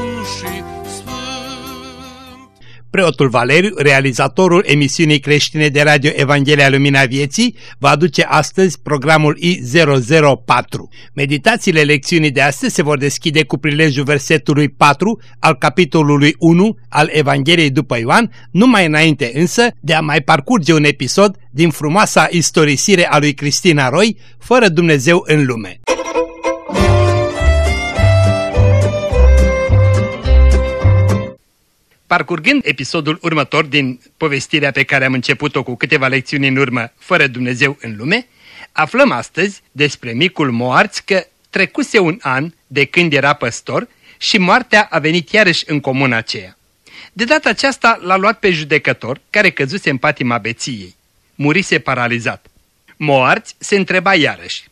și Preotul Valeriu, realizatorul emisiunii creștine de radio Evanghelia Lumina Vieții, va aduce astăzi programul I004. Meditațiile lecțiunii de astăzi se vor deschide cu prilejul versetului 4 al capitolului 1 al Evangheliei după Ioan, numai înainte însă de a mai parcurge un episod din frumoasa istorisire a lui Cristina Roy, fără Dumnezeu în lume. Parcurgând episodul următor din povestirea pe care am început-o cu câteva lecțiuni în urmă, fără Dumnezeu în lume, aflăm astăzi despre micul Moarț că trecuse un an de când era păstor și moartea a venit iarăși în comuna aceea. De data aceasta l-a luat pe judecător, care căzuse în patima beției. Murise paralizat. Moarț se întreba iarăși.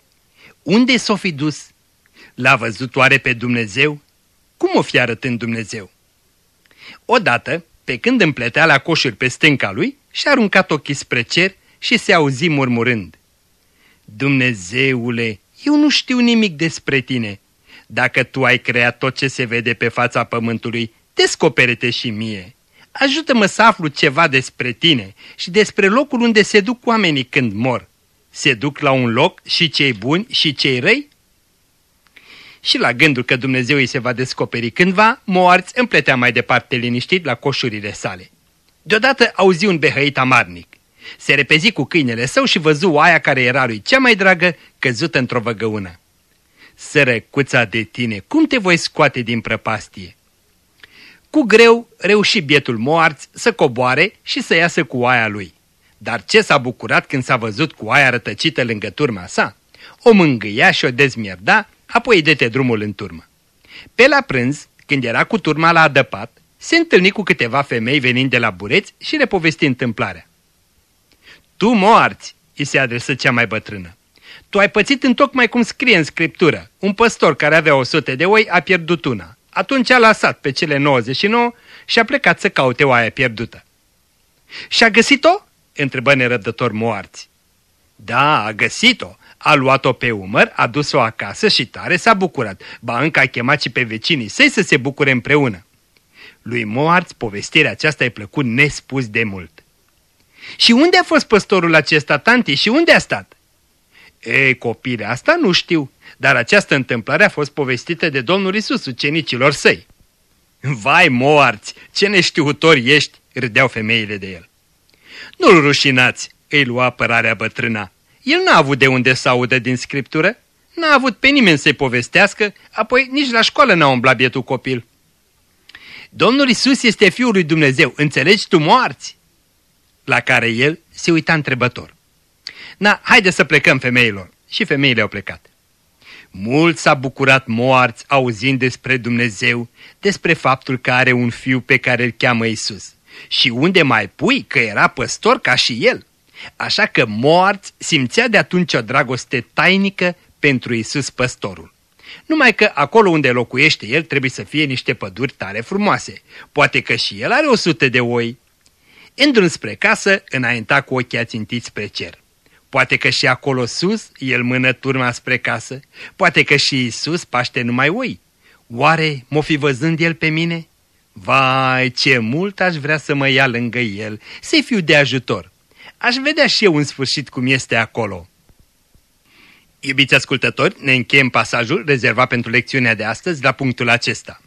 Unde s-o fi dus? L-a văzut oare pe Dumnezeu? Cum o fi arătând Dumnezeu? Odată, pe când împletea la coșuri pe stânca lui, și-a aruncat ochii spre cer și se auzi murmurând. Dumnezeule, eu nu știu nimic despre tine. Dacă tu ai creat tot ce se vede pe fața pământului, descopere-te și mie. Ajută-mă să aflu ceva despre tine și despre locul unde se duc oamenii când mor. Se duc la un loc și cei buni și cei răi? Și la gândul că Dumnezeu îi se va descoperi cândva, Moarț împletea mai departe liniștit la coșurile sale. Deodată auzi un behăit amarnic. Se repezi cu câinele său și văzu oaia care era lui cea mai dragă, căzută într-o văgăună. Sărăcuța de tine, cum te voi scoate din prăpastie? Cu greu reuși bietul Moarț să coboare și să iasă cu oaia lui. Dar ce s-a bucurat când s-a văzut cu oaia rătăcită lângă turma sa? O mângâia și o dezmierda apoi îi dete drumul în turmă. Pe la prânz, când era cu turma la adăpat, se întâlni cu câteva femei venind de la bureți și le povesti întâmplarea. Tu moarți, îi se adresă cea mai bătrână. Tu ai pățit în tocmai cum scrie în scriptură. Un păstor care avea o sute de oi a pierdut una. Atunci a lăsat pe cele 99 și a plecat să caute oaia pierdută. Și-a găsit-o? întrebă nerăbdător moarți. Da, a găsit-o, a luat-o pe umăr, a dus-o acasă și tare s-a bucurat. Ba încă a chemat și pe vecinii săi să se bucure împreună. Lui Moarț povestirea aceasta i-a plăcut nespus de mult. Și unde a fost păstorul acesta, tanti, și unde a stat? Ei, copile, asta nu știu, dar această întâmplare a fost povestită de Domnul Isus ucenicilor săi. Vai, moarți, ce neștiutor ești, râdeau femeile de el. Nu-l rușinați, îi lua apărarea bătrâna. El n-a avut de unde să audă din scriptură, n-a avut pe nimeni să-i povestească, apoi nici la școală n-a umblat bietul copil. Domnul Isus este Fiul lui Dumnezeu, înțelegi tu moarți? La care el se uita întrebător. Na, haide să plecăm femeilor. Și femeile au plecat. Mult s-a bucurat moarți auzind despre Dumnezeu, despre faptul că are un fiu pe care îl cheamă Isus. Și unde mai pui că era păstor ca și el? Așa că moarți simțea de atunci o dragoste tainică pentru Isus păstorul. Numai că acolo unde locuiește el trebuie să fie niște păduri tare frumoase. Poate că și el are o sută de oi. Îndrun spre casă, înainta cu ochii ațintiți spre cer. Poate că și acolo sus el mână turma spre casă. Poate că și Isus paște numai oi. Oare m-o fi văzând el pe mine? Vai, ce mult aș vrea să mă ia lângă el, să-i fiu de ajutor. Aș vedea și eu în sfârșit cum este acolo. Iubiți ascultători, ne încheiem pasajul rezervat pentru lecțiunea de astăzi la punctul acesta.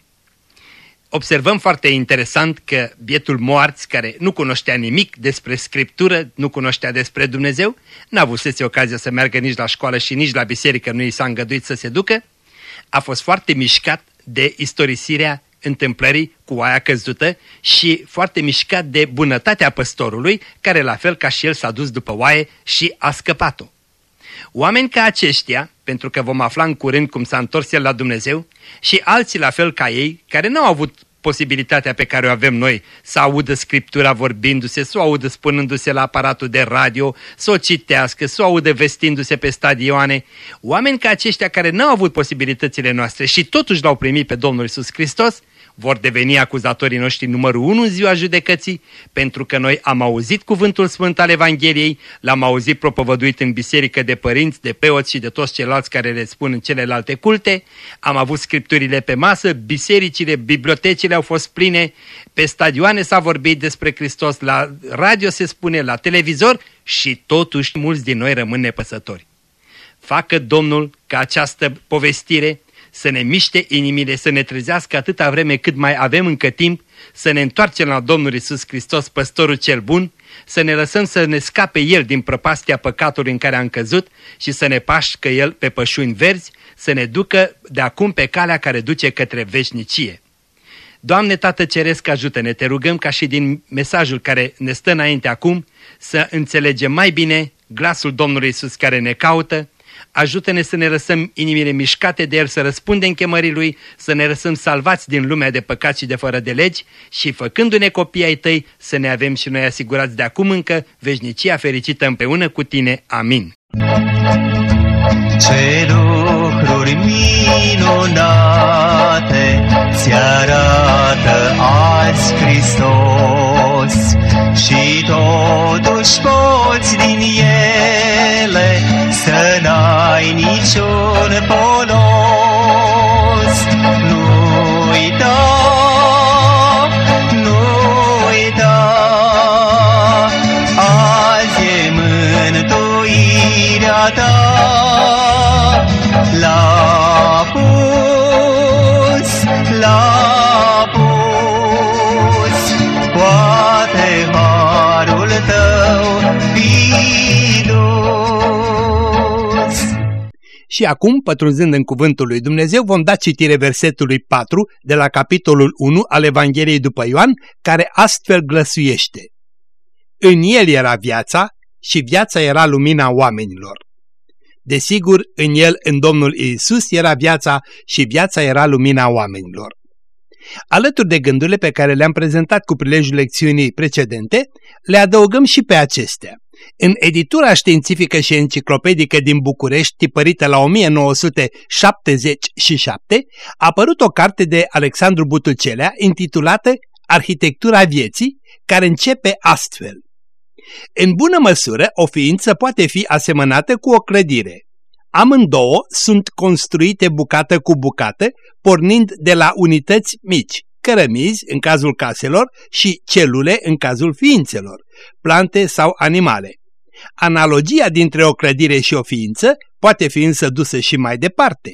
Observăm foarte interesant că bietul moarți, care nu cunoștea nimic despre Scriptură, nu cunoștea despre Dumnezeu, n-a avut ocazia să meargă nici la școală și nici la biserică, nu i s-a îngăduit să se ducă, a fost foarte mișcat de istorisirea întâmplării cu oaia căzută și foarte mișcat de bunătatea păstorului, care la fel ca și el s-a dus după oaie și a scăpat-o. Oameni ca aceștia, pentru că vom afla în curând cum s-a întors el la Dumnezeu, și alții la fel ca ei, care n-au avut posibilitatea pe care o avem noi să audă Scriptura vorbindu-se, să o audă spunându-se la aparatul de radio, să o citească, să o audă vestindu-se pe stadioane. Oameni ca aceștia care n-au avut posibilitățile noastre și totuși l-au primit pe Domnul Isus Hristos, vor deveni acuzatorii noștri numărul unu în ziua judecății, pentru că noi am auzit cuvântul sfânt al Evangheliei, l-am auzit propovăduit în biserică de părinți, de preoți și de toți ceilalți care le spun în celelalte culte, am avut scripturile pe masă, bisericile, bibliotecile au fost pline, pe stadioane s-a vorbit despre Hristos, la radio se spune, la televizor și totuși mulți din noi rămân nepăsători. Facă Domnul ca această povestire să ne miște inimile, să ne trezească atâta vreme cât mai avem încă timp, să ne întoarcem la Domnul Isus Hristos, păstorul cel bun, să ne lăsăm să ne scape El din prăpastia păcatului în care am căzut și să ne pașcă El pe pășuni verzi, să ne ducă de acum pe calea care duce către veșnicie. Doamne Tată Ceresc, ajută-ne, te rugăm ca și din mesajul care ne stă înainte acum, să înțelegem mai bine glasul Domnului Isus care ne caută, ajută-ne să ne lăsăm inimile mișcate de El, să răspundem chemării Lui, să ne lăsăm salvați din lumea de păcat și de fără de legi și făcându-ne copii ai Tăi să ne avem și noi asigurați de acum încă veșnicia fericită împreună cu Tine. Amin. Ce lucruri minunate ți arată azi Hristos și totuși poți din ele să inizio ne pone Și acum, pătrunzând în cuvântul lui Dumnezeu, vom da citire versetului 4 de la capitolul 1 al Evangheliei după Ioan, care astfel glăsuiește. În el era viața și viața era lumina oamenilor. Desigur, în el, în Domnul Isus, era viața și viața era lumina oamenilor. Alături de gândurile pe care le-am prezentat cu prilejul lecțiunii precedente, le adăugăm și pe acestea. În editura științifică și enciclopedică din București, tipărită la 1977, a apărut o carte de Alexandru Butucelea intitulată Arhitectura vieții, care începe astfel. În bună măsură, o ființă poate fi asemănată cu o clădire. Amândouă sunt construite bucată cu bucată, pornind de la unități mici, cărămizi în cazul caselor și celule în cazul ființelor, plante sau animale. Analogia dintre o clădire și o ființă poate fi însă dusă și mai departe.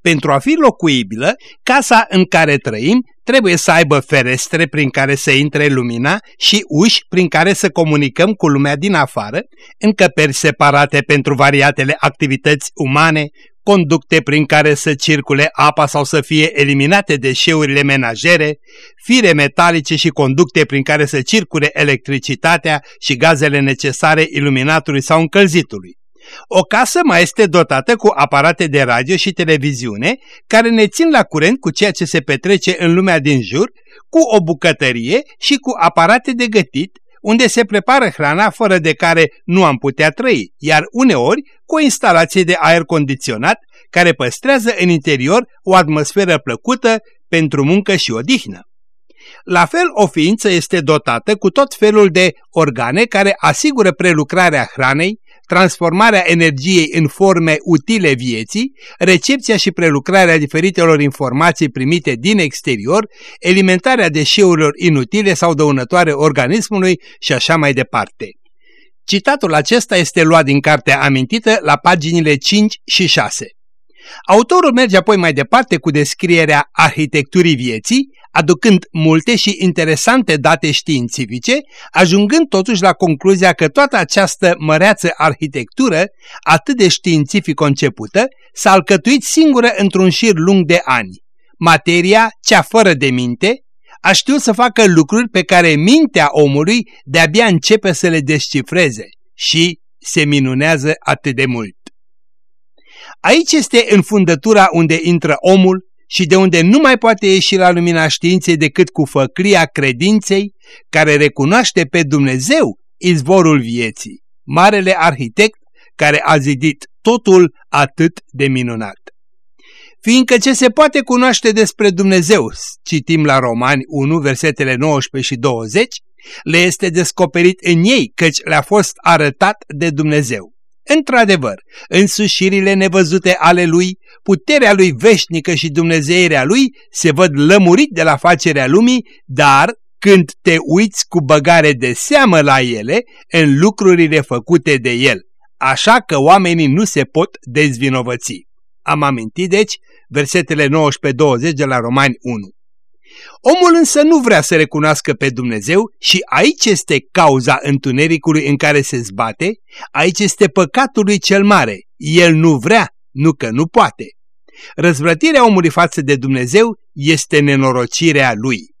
Pentru a fi locuibilă, casa în care trăim trebuie să aibă ferestre prin care să intre lumina și uși prin care să comunicăm cu lumea din afară, încăperi separate pentru variatele activități umane, conducte prin care să circule apa sau să fie eliminate deșeurile menajere, fire metalice și conducte prin care să circule electricitatea și gazele necesare iluminatului sau încălzitului. O casă mai este dotată cu aparate de radio și televiziune care ne țin la curent cu ceea ce se petrece în lumea din jur, cu o bucătărie și cu aparate de gătit, unde se prepară hrana fără de care nu am putea trăi, iar uneori cu o instalație de aer condiționat care păstrează în interior o atmosferă plăcută pentru muncă și odihnă. La fel, o ființă este dotată cu tot felul de organe care asigură prelucrarea hranei, transformarea energiei în forme utile vieții, recepția și prelucrarea diferitelor informații primite din exterior, elimentarea deșeurilor inutile sau dăunătoare organismului și așa mai departe. Citatul acesta este luat din cartea amintită la paginile 5 și 6. Autorul merge apoi mai departe cu descrierea arhitecturii vieții, aducând multe și interesante date științifice, ajungând totuși la concluzia că toată această măreață arhitectură, atât de științific concepută, s-a alcătuit singură într-un șir lung de ani. Materia, cea fără de minte, a știut să facă lucruri pe care mintea omului de-abia începe să le descifreze și se minunează atât de mult. Aici este înfundătura unde intră omul și de unde nu mai poate ieși la lumina științei decât cu făclia credinței care recunoaște pe Dumnezeu izvorul vieții, marele arhitect care a zidit totul atât de minunat. Fiindcă ce se poate cunoaște despre Dumnezeu, citim la Romani 1, versetele 19 și 20, le este descoperit în ei, căci le-a fost arătat de Dumnezeu. Într-adevăr, însușirile nevăzute ale lui, puterea lui veșnică și dumnezeirea lui se văd lămurit de la facerea lumii, dar când te uiți cu băgare de seamă la ele, în lucrurile făcute de el, așa că oamenii nu se pot dezvinovăți. Am amintit, deci, versetele 19-20 de la Romani 1. Omul însă nu vrea să recunoască pe Dumnezeu și aici este cauza întunericului în care se zbate, aici este păcatul lui cel mare. El nu vrea, nu că nu poate. Răzvrătirea omului față de Dumnezeu este nenorocirea lui.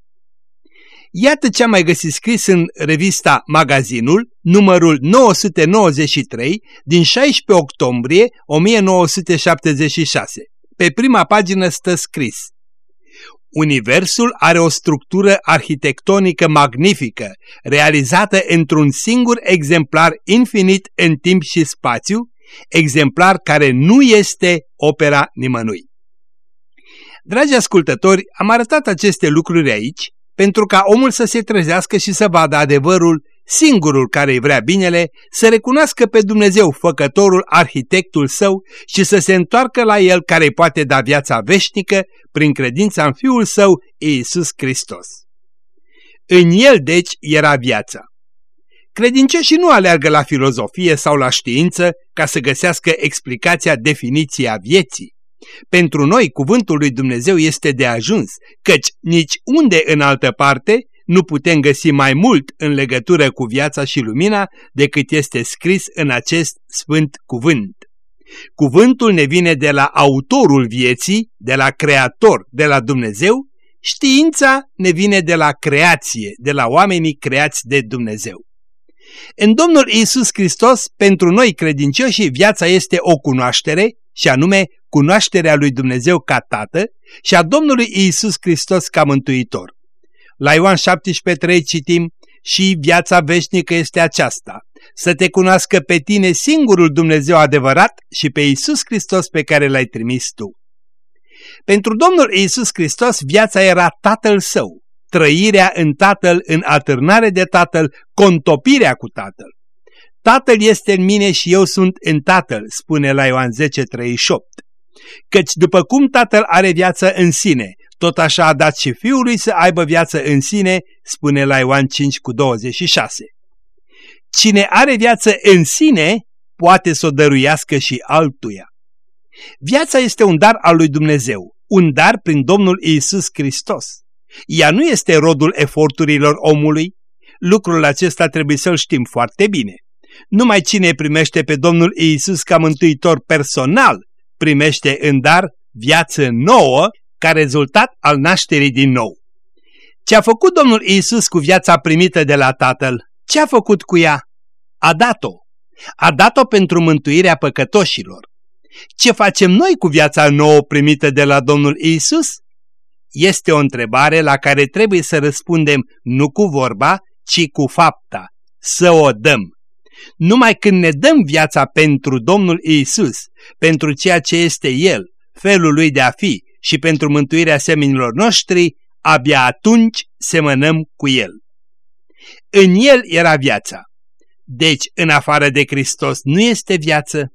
Iată ce am mai găsit scris în revista Magazinul, numărul 993, din 16 octombrie 1976. Pe prima pagină stă scris Universul are o structură arhitectonică magnifică, realizată într-un singur exemplar infinit în timp și spațiu, exemplar care nu este opera nimănui. Dragi ascultători, am arătat aceste lucruri aici pentru ca omul să se trezească și să vadă adevărul, singurul care îi vrea binele, să recunoască pe Dumnezeu, făcătorul, arhitectul său și să se întoarcă la el care îi poate da viața veșnică prin credința în Fiul său, Iisus Hristos. În el, deci, era viața. Credincioșii nu aleargă la filozofie sau la știință ca să găsească explicația definiției a vieții. Pentru noi cuvântul lui Dumnezeu este de ajuns, căci nici unde în altă parte nu putem găsi mai mult în legătură cu viața și lumina decât este scris în acest sfânt cuvânt. Cuvântul ne vine de la autorul vieții, de la creator, de la Dumnezeu, știința ne vine de la creație, de la oamenii creați de Dumnezeu. În Domnul Isus Hristos, pentru noi credincioși, viața este o cunoaștere, și anume cunoașterea lui Dumnezeu ca Tată și a Domnului Isus Hristos ca Mântuitor. La Ioan 17.3 citim, și viața veșnică este aceasta, să te cunoască pe tine singurul Dumnezeu adevărat și pe Isus Hristos pe care l-ai trimis tu. Pentru Domnul Isus Hristos viața era Tatăl Său, trăirea în Tatăl, în atârnare de Tatăl, contopirea cu Tatăl. Tatăl este în mine și eu sunt în Tatăl, spune la Ioan 10.38. Căci după cum Tatăl are viață în sine, tot așa a dat și Fiului să aibă viață în sine, spune la Ioan 5 cu 26. Cine are viață în sine, poate să o dăruiască și altuia. Viața este un dar al lui Dumnezeu, un dar prin Domnul Isus Hristos. Ea nu este rodul eforturilor omului, lucrul acesta trebuie să-l știm foarte bine. Numai cine primește pe Domnul Isus ca mântuitor personal primește în dar viață nouă ca rezultat al nașterii din nou. Ce a făcut Domnul Isus cu viața primită de la Tatăl? Ce a făcut cu ea? A dat-o. A dat-o pentru mântuirea păcătoșilor. Ce facem noi cu viața nouă primită de la Domnul Isus? Este o întrebare la care trebuie să răspundem nu cu vorba, ci cu fapta. Să o dăm. Numai când ne dăm viața pentru Domnul Isus, pentru ceea ce este El, felul lui de a fi și pentru mântuirea seminilor noștri, abia atunci semănăm cu El. În El era viața. Deci, în afară de Hristos nu este viață.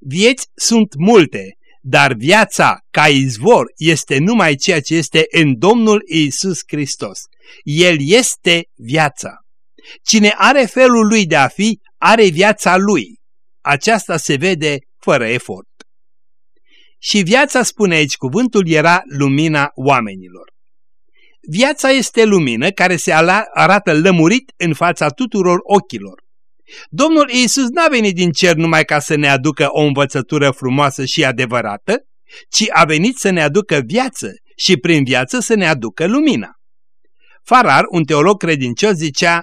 Vieți sunt multe, dar viața ca izvor este numai ceea ce este în Domnul Isus Hristos. El este viața. Cine are felul lui de a fi, are viața lui. Aceasta se vede fără efort. Și viața, spune aici cuvântul, era lumina oamenilor. Viața este lumină care se arată lămurit în fața tuturor ochilor. Domnul Iisus n-a venit din cer numai ca să ne aducă o învățătură frumoasă și adevărată, ci a venit să ne aducă viață și prin viață să ne aducă lumina. Farar, un teolog credincios, zicea,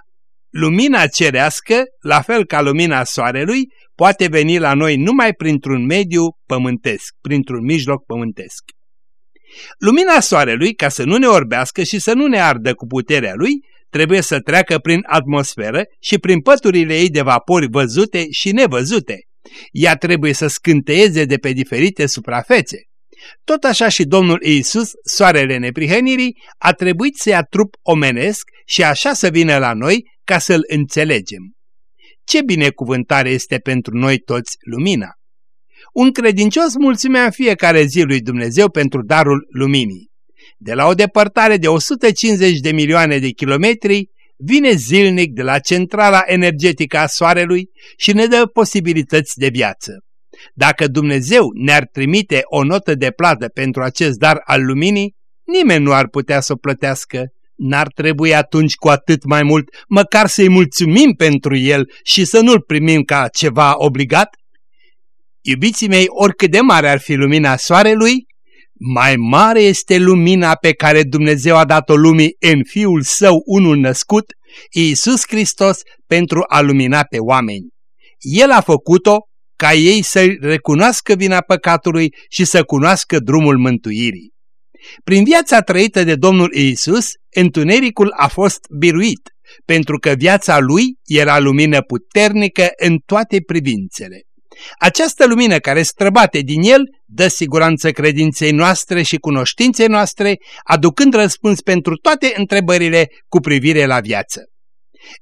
Lumina cerească, la fel ca lumina soarelui, poate veni la noi numai printr-un mediu pământesc, printr-un mijloc pământesc. Lumina soarelui, ca să nu ne orbească și să nu ne ardă cu puterea lui, trebuie să treacă prin atmosferă și prin păturile ei de vapori văzute și nevăzute. Ea trebuie să scânteieze de pe diferite suprafețe. Tot așa și Domnul Iisus, soarele neprihănirii, a trebuit să ia trup omenesc și așa să vină la noi ca să-L înțelegem. Ce binecuvântare este pentru noi toți lumina! Un credincios mulțumea în fiecare zi lui Dumnezeu pentru darul luminii. De la o depărtare de 150 de milioane de kilometri, vine zilnic de la centrala energetică a Soarelui și ne dă posibilități de viață. Dacă Dumnezeu ne-ar trimite o notă de plată pentru acest dar al luminii, nimeni nu ar putea să o plătească. N-ar trebui atunci cu atât mai mult măcar să-i mulțumim pentru el și să nu-l primim ca ceva obligat? Iubiții mei, oricât de mare ar fi lumina soarelui, mai mare este lumina pe care Dumnezeu a dat-o lumii în Fiul Său unul născut, Iisus Hristos, pentru a lumina pe oameni. El a făcut-o ca ei să recunoască vina păcatului și să cunoască drumul mântuirii. Prin viața trăită de Domnul Iisus, întunericul a fost biruit, pentru că viața lui era lumină puternică în toate privințele. Această lumină care străbate din el dă siguranță credinței noastre și cunoștinței noastre, aducând răspuns pentru toate întrebările cu privire la viață.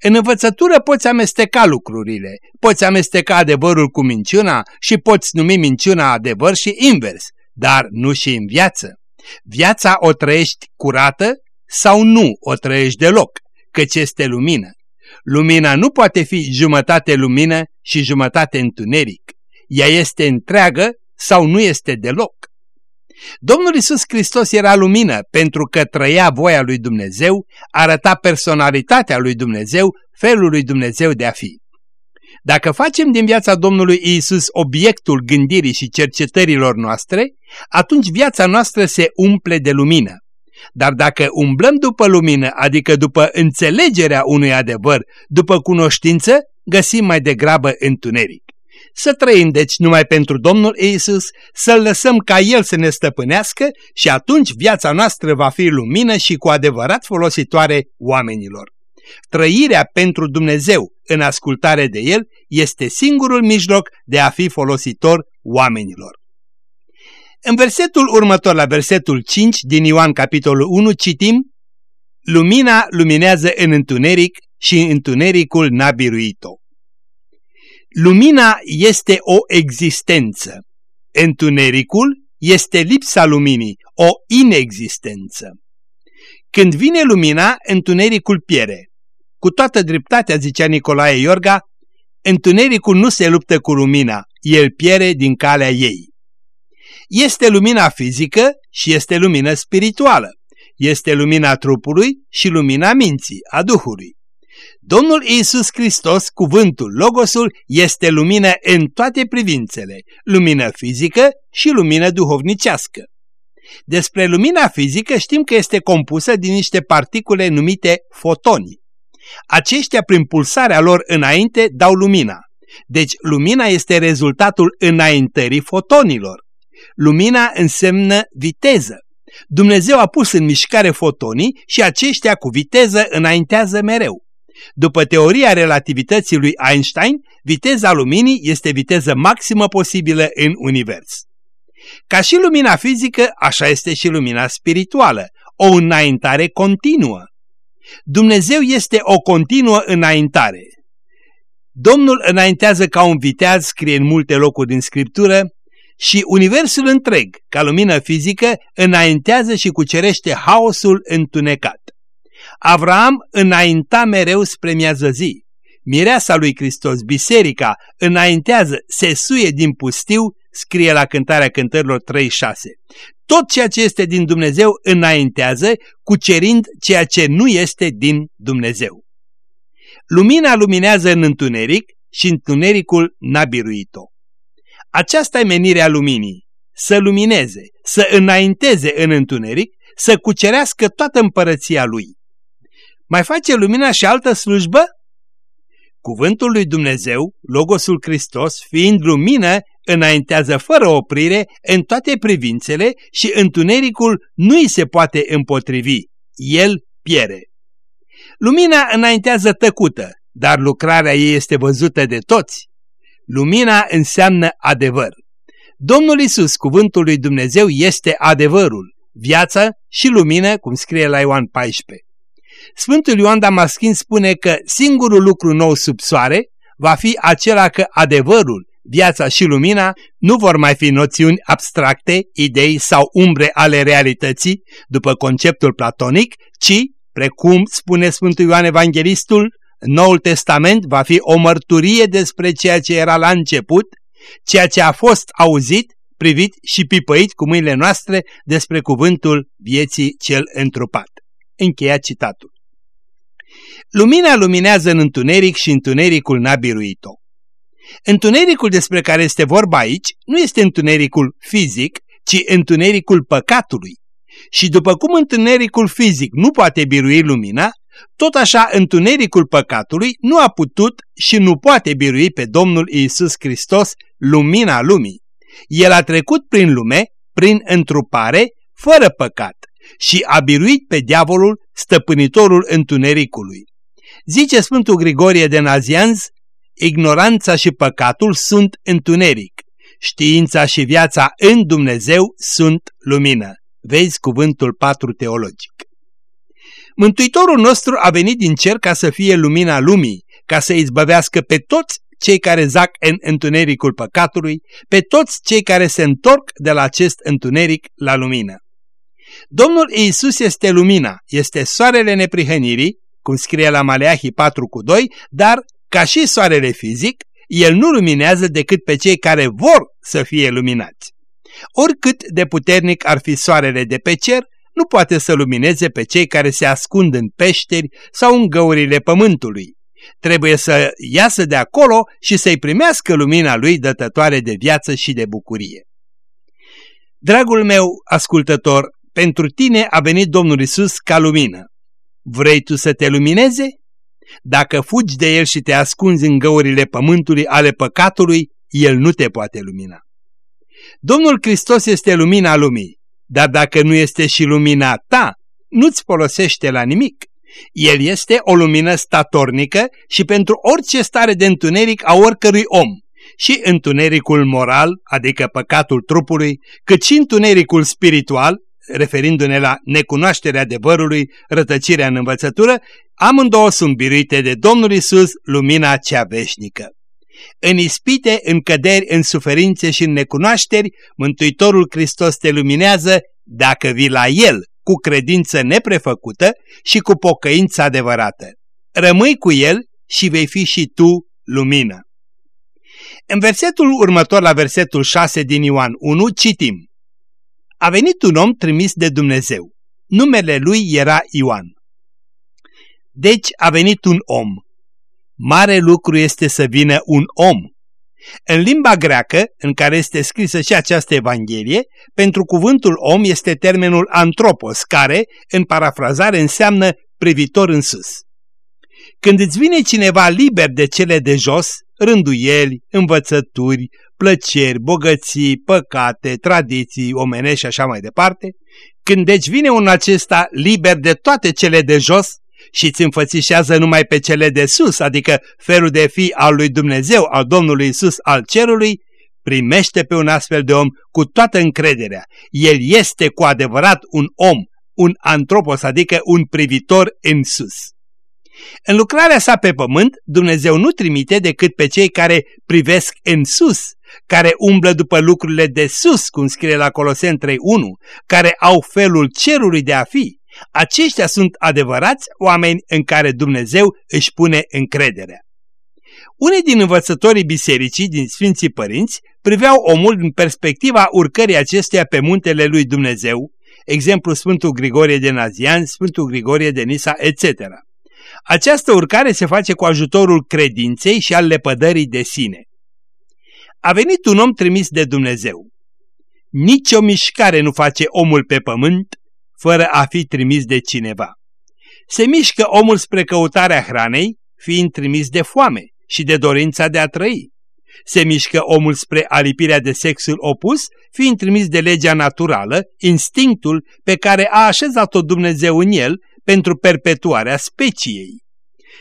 În învățătură poți amesteca lucrurile, poți amesteca adevărul cu minciuna și poți numi minciuna adevăr și invers, dar nu și în viață. Viața o trăiești curată sau nu o trăiești deloc, căci este lumină. Lumina nu poate fi jumătate lumină și jumătate întuneric. Ea este întreagă sau nu este deloc. Domnul Isus Hristos era lumină pentru că trăia voia lui Dumnezeu, arăta personalitatea lui Dumnezeu, felul lui Dumnezeu de a fi. Dacă facem din viața Domnului Isus obiectul gândirii și cercetărilor noastre, atunci viața noastră se umple de lumină. Dar dacă umblăm după lumină, adică după înțelegerea unui adevăr, după cunoștință, găsim mai degrabă întuneric. Să trăim deci numai pentru Domnul Isus, să-L lăsăm ca El să ne stăpânească și atunci viața noastră va fi lumină și cu adevărat folositoare oamenilor. Trăirea pentru Dumnezeu în ascultare de El este singurul mijloc de a fi folositor oamenilor. În versetul următor, la versetul 5 din Ioan capitolul 1, citim Lumina luminează în întuneric și întunericul n-a biruit-o. Lumina este o existență. Întunericul este lipsa luminii, o inexistență. Când vine lumina, întunericul piere. Cu toată dreptatea, zicea Nicolae Iorga, întunericul nu se luptă cu lumina, el piere din calea ei. Este lumina fizică și este lumina spirituală. Este lumina trupului și lumina minții, a Duhului. Domnul Iisus Hristos, cuvântul, logosul, este lumină în toate privințele, lumină fizică și lumină duhovnicească. Despre lumina fizică știm că este compusă din niște particule numite fotoni. Aceștia, prin pulsarea lor înainte, dau lumina. Deci lumina este rezultatul înaintării fotonilor. Lumina înseamnă viteză. Dumnezeu a pus în mișcare fotonii și aceștia cu viteză înaintează mereu. După teoria relativității lui Einstein, viteza luminii este viteză maximă posibilă în univers. Ca și lumina fizică, așa este și lumina spirituală, o înaintare continuă. Dumnezeu este o continuă înaintare. Domnul înaintează ca un viteaz, scrie în multe locuri din Scriptură, și universul întreg, ca lumină fizică, înaintează și cucerește haosul întunecat. Avram înainta mereu spre miază zi. Mireasa lui Hristos, biserica, înaintează, se suie din pustiu, scrie la cântarea cântărilor 3-6. Tot ceea ce este din Dumnezeu înaintează, cucerind ceea ce nu este din Dumnezeu. Lumina luminează în întuneric și întunericul n-a biruit-o. Aceasta e menirea luminii, să lumineze, să înainteze în întuneric, să cucerească toată împărăția lui. Mai face lumina și altă slujbă? Cuvântul lui Dumnezeu, Logosul Hristos, fiind lumină, înaintează fără oprire în toate privințele și întunericul nu îi se poate împotrivi. El piere. Lumina înaintează tăcută, dar lucrarea ei este văzută de toți. Lumina înseamnă adevăr. Domnul Isus, cuvântul lui Dumnezeu, este adevărul, viața și lumină, cum scrie la Ioan 14. Sfântul Ioan Damaschin spune că singurul lucru nou sub soare va fi acela că adevărul, viața și lumina nu vor mai fi noțiuni abstracte, idei sau umbre ale realității, după conceptul platonic, ci, precum spune Sfântul Ioan Evanghelistul, Noul Testament va fi o mărturie despre ceea ce era la început, ceea ce a fost auzit, privit și pipăit cu mâinile noastre despre cuvântul vieții cel întrupat. Încheia citatul. Lumina luminează în întuneric și întunericul n-a biruit-o. Întunericul despre care este vorba aici nu este întunericul fizic, ci întunericul păcatului. Și după cum întunericul fizic nu poate birui lumina, tot așa întunericul păcatului nu a putut și nu poate birui pe Domnul Iisus Hristos, lumina lumii. El a trecut prin lume, prin întrupare, fără păcat și a biruit pe diavolul, stăpânitorul întunericului. Zice Sfântul Grigorie de Nazianz, ignoranța și păcatul sunt întuneric, știința și viața în Dumnezeu sunt lumină. Vezi cuvântul 4 teologic. Mântuitorul nostru a venit din cer ca să fie lumina lumii, ca să izbăvească pe toți cei care zac în întunericul păcatului, pe toți cei care se întorc de la acest întuneric la lumină. Domnul Iisus este lumina, este soarele neprihănirii, cum scrie la Maleahii 4 cu 2, dar, ca și soarele fizic, el nu luminează decât pe cei care vor să fie luminați. Oricât de puternic ar fi soarele de pe cer, nu poate să lumineze pe cei care se ascund în peșteri sau în găurile pământului. Trebuie să iasă de acolo și să-i primească lumina lui dătătoare de viață și de bucurie. Dragul meu ascultător, pentru tine a venit Domnul Isus ca lumină. Vrei tu să te lumineze? Dacă fugi de El și te ascunzi în găurile pământului ale păcatului, El nu te poate lumina. Domnul Hristos este lumina lumii, dar dacă nu este și lumina ta, nu-ți folosește la nimic. El este o lumină statornică și pentru orice stare de întuneric a oricărui om, și întunericul moral, adică păcatul trupului, cât și întunericul spiritual, referindu-ne la necunoașterea adevărului, rătăcirea în învățătură, amândouă sunt biruite de Domnul Isus, lumina cea veșnică. În ispite, în căderi, în suferințe și în necunoașteri, Mântuitorul Hristos te luminează dacă vii la El cu credință neprefăcută și cu pocăință adevărată. Rămâi cu El și vei fi și tu lumină. În versetul următor la versetul 6 din Ioan 1 citim A venit un om trimis de Dumnezeu. Numele lui era Ioan. Deci a venit un om. Mare lucru este să vină un om. În limba greacă, în care este scrisă și această Evanghelie, pentru cuvântul om este termenul antropos, care, în parafrazare, înseamnă privitor în sus. Când îți vine cineva liber de cele de jos, rânduieli, învățături, plăceri, bogății, păcate, tradiții omenești și așa mai departe, când deci vine un acesta liber de toate cele de jos și îți înfățișează numai pe cele de sus, adică felul de fi al lui Dumnezeu, al Domnului Isus, al cerului, primește pe un astfel de om cu toată încrederea. El este cu adevărat un om, un antropos, adică un privitor în sus. În lucrarea sa pe pământ, Dumnezeu nu trimite decât pe cei care privesc în sus, care umblă după lucrurile de sus, cum scrie la Coloseni 3.1, care au felul cerului de a fi. Aceștia sunt adevărați oameni în care Dumnezeu își pune încrederea. Unii din învățătorii bisericii din Sfinții Părinți priveau omul în perspectiva urcării acestuia pe muntele lui Dumnezeu, exemplu Sfântul Grigorie de Nazian, Sfântul Grigorie de Nisa, etc. Această urcare se face cu ajutorul credinței și al lepădării de sine. A venit un om trimis de Dumnezeu. Nici o mișcare nu face omul pe pământ fără a fi trimis de cineva. Se mișcă omul spre căutarea hranei, fiind trimis de foame și de dorința de a trăi. Se mișcă omul spre alipirea de sexul opus, fiind trimis de legea naturală, instinctul pe care a așezat-o Dumnezeu în el pentru perpetuarea speciei.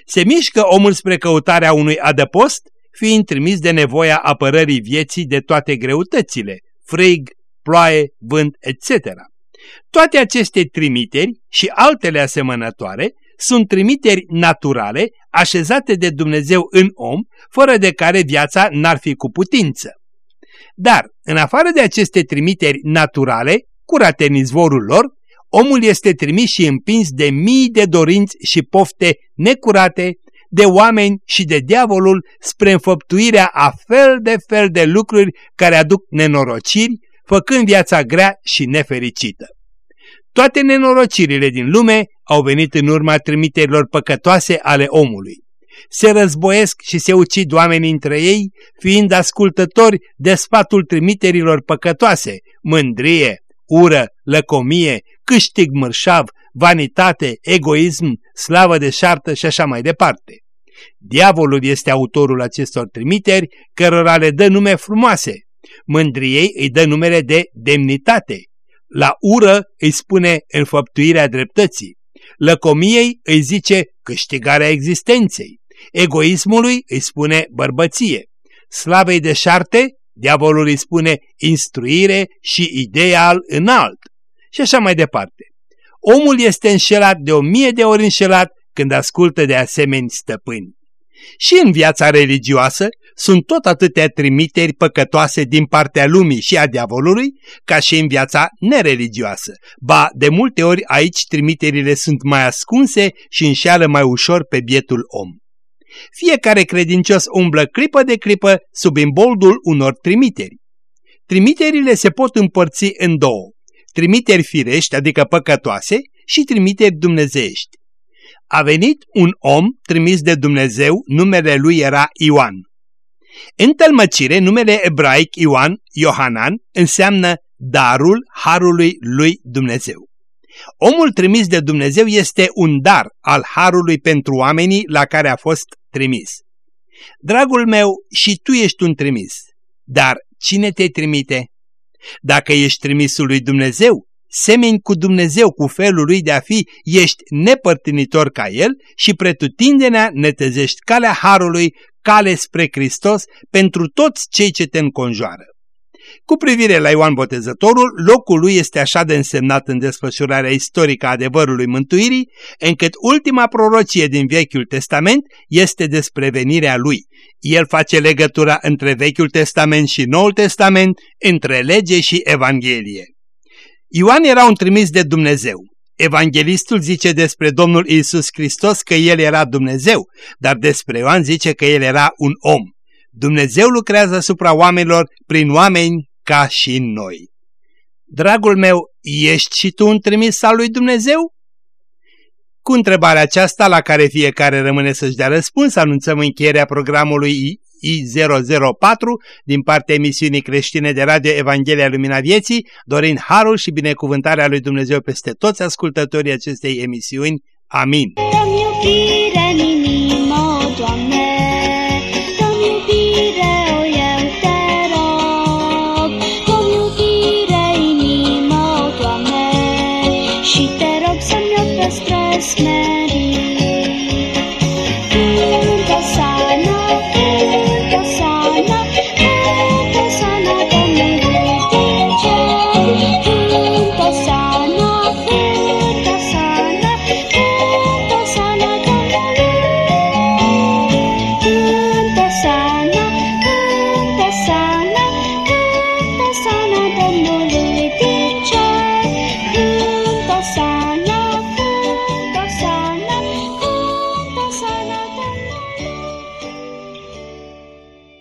Se mișcă omul spre căutarea unui adăpost, fiind trimis de nevoia apărării vieții de toate greutățile, frig, ploaie, vânt, etc. Toate aceste trimiteri și altele asemănătoare sunt trimiteri naturale așezate de Dumnezeu în om, fără de care viața n-ar fi cu putință. Dar, în afară de aceste trimiteri naturale, curate în izvorul lor, omul este trimis și împins de mii de dorinți și pofte necurate, de oameni și de diavolul spre înfăptuirea a fel de fel de lucruri care aduc nenorociri, făcând viața grea și nefericită. Toate nenorocirile din lume au venit în urma trimiterilor păcătoase ale omului. Se războiesc și se ucid oamenii între ei, fiind ascultători de sfatul trimiterilor păcătoase, mândrie, ură, lăcomie, câștig mărșav, vanitate, egoism, slavă de șartă și așa mai departe. Diavolul este autorul acestor trimiteri, cărora le dă nume frumoase. Mândriei îi dă numele de demnitate. La ură îi spune înfăptuirea dreptății. Lăcomiei îi zice câștigarea existenței. Egoismului îi spune bărbăție. Slavei de șarte, diavolul îi spune instruire și ideal înalt. Și așa mai departe. Omul este înșelat de o mie de ori înșelat când ascultă de asemeni stăpâni. Și în viața religioasă sunt tot atâtea trimiteri păcătoase din partea lumii și a diavolului, ca și în viața nereligioasă. Ba, de multe ori aici trimiterile sunt mai ascunse și înșeală mai ușor pe bietul om. Fiecare credincios umblă clipă de clipă sub imboldul unor trimiteri. Trimiterile se pot împărți în două, trimiteri firești, adică păcătoase, și trimiteri dumnezeiești. A venit un om trimis de Dumnezeu, numele lui era Ioan. În tălmăcire, numele ebraic Ioan, Iohanan, înseamnă darul harului lui Dumnezeu. Omul trimis de Dumnezeu este un dar al harului pentru oamenii la care a fost trimis. Dragul meu, și tu ești un trimis, dar cine te trimite? Dacă ești trimisul lui Dumnezeu, semeni cu Dumnezeu cu felul lui de a fi, ești nepărtinitor ca El și pretutindenea netezești calea Harului, cale spre Hristos pentru toți cei ce te înconjoară. Cu privire la Ioan Botezătorul, locul lui este așa de însemnat în desfășurarea istorică a adevărului mântuirii, încât ultima prorocie din Vechiul Testament este despre venirea lui. El face legătura între Vechiul Testament și Noul Testament, între lege și Evanghelie. Ioan era un trimis de Dumnezeu. Evanghelistul zice despre Domnul Isus Hristos că El era Dumnezeu, dar despre Ioan zice că El era un om. Dumnezeu lucrează asupra oamenilor prin oameni ca și noi. Dragul meu, ești și tu un trimis al lui Dumnezeu? Cu întrebarea aceasta, la care fiecare rămâne să-și dea răspuns, anunțăm încheierea programului I004 din partea emisiunii creștine de radio Evanghelia Lumina Vieții, dorind harul și binecuvântarea lui Dumnezeu peste toți ascultătorii acestei emisiuni. Amin. Christmas.